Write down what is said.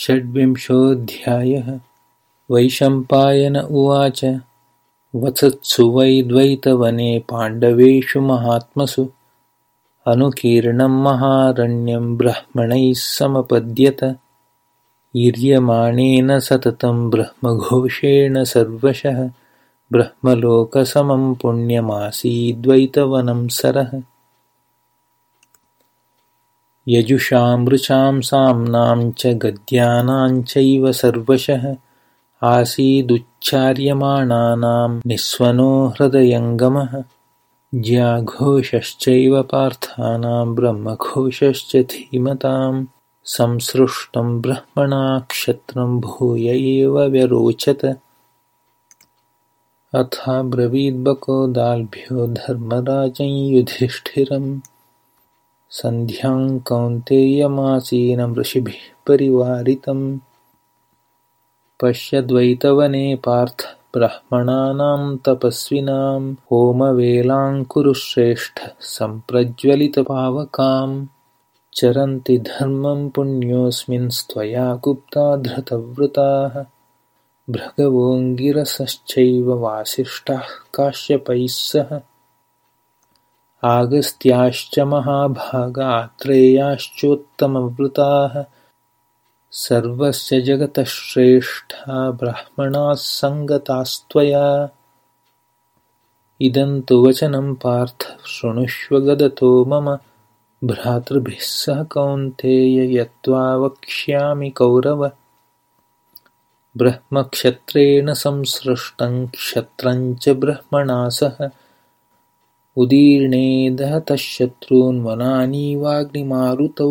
षड्विंशोऽध्यायः। वैशम्पायन उवाच वत्सत्सु वै द्वैतवने पाण्डवेषु महात्मसु अनुकीर्णं महारण्यं ब्रह्मणैः समपद्यत। ईर्यमाणेन सततं ब्रह्मघोषेण सर्वशः ब्रह्मलोकसमं पुण्यमासीद्वैतवनं सरः यजुषामृचां साम्नां च गद्यानां चैव सर्वशः आसीदुच्चार्यमाणानां निःस्वनो हृदयङ्गमः। ज्याघोषश्चैव पार्थानां ब्रह्मघोषश्च धीमतां। संसृष्टं ब्रह्मणा क्षत्रं भूय एव व्यरोचत। अथाब्रवीद्बको दाल्भ्यो धर्मराजं युधिष्ठिरम् सन्ध्यां कौन्तेयमासीनमृषिभिः परिवारितम्। पश्यद्वैतवने पार्थ ब्राह्मणानां तपस्विनां होमवेलाङ्कुरुश्रेष्ठ सम्प्रज्वलितपावकां चरन्ति धर्मं पुण्योऽस्मिन्स्त्वया गुप्ता धृतव्रताः भृगवोऽङ्गिरसश्चैव वासिष्ठाः काश्यपैः सह आगस्त्याश्च महाभागात्रेयाश्चोत्तमव्रताः सर्वस्य जगतः श्रेष्ठा ब्राह्मणाः सङ्गतास्त्वया। इदं तु वचनं पार्थ शृणुष्व गदतो मम। भ्रातृभिः सह कौन्तेय यत्त्वा वक्ष्यामि कौरव। ब्रह्मक्षत्रेण संसृष्टं क्षत्रञ्च ब्रह्मणा सह उदीर्णे दहतः शत्रून् वनानि वाग्निमारुतौ